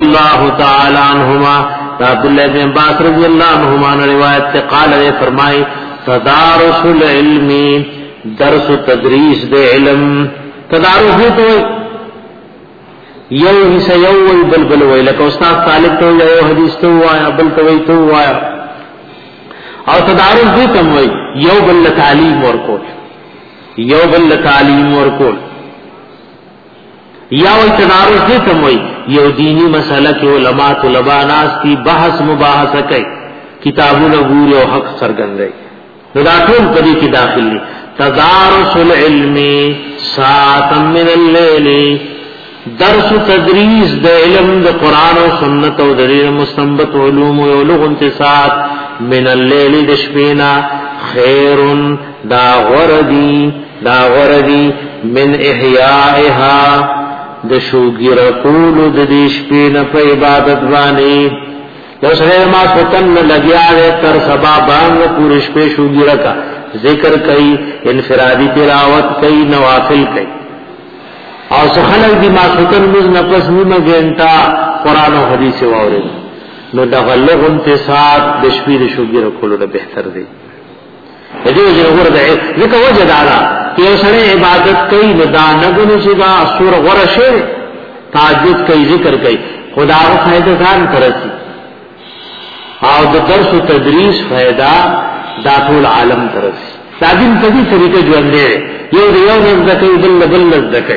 الله تعالی عنہما عبد الله بن عباس رضی الله عنهما روایت ته قال نے فرمائے تدارس العلم درس تدریس د علم تدارس دې ته یو حصہ یو وی بل بل وی لکه استاد طالب ته یو حدیث ته وایا بل ته وی ته وایا او تدارس دې تم وی یو بل تعلیم ورکول یو بل تعلیم ورکول یا وی تنارض دې تم وی یو دینی مسله کې علما طلبا ناس کی بحث مباحثه کوي کتابونه ګوري او حق څرګندوي نو دا ټول په دې کې داخل دي تدارس العلم ساعت من الليل درس تدریس د علم د قران او سنت او د مستنبط علوم او لغون ته ساعت من الليل د شپې نه خير دا غردی دا غردی من احیائها د شوګیر کول د دې شپې نه په عبادت باندې یو سره ما پتن نه لګیا ده تر سبا باندې پوری شپې شوګیر کا ذکر کوي انفرادی تلاوت کوي نوافل کوي او سخلق دی ما پتن مز نه پس نیمه ګنټا قران او حدیث واوري نو دغه لغون ته سات د شپې شوګیر کول له بهتر دی د دې وجه غره ده ځکه وجه دا ده چې یو سړی عبادت کوي نو دا نه ګني چې دا سور غره شي تاجد کوي ذکر کوي خدا غو فائدہ ځان ترسي او د درس او تدریس فائدہ دا ټول عالم ترسي دا دین په دې طریقې ژوند دی یو یو نه ځکه بل بل نه ځکه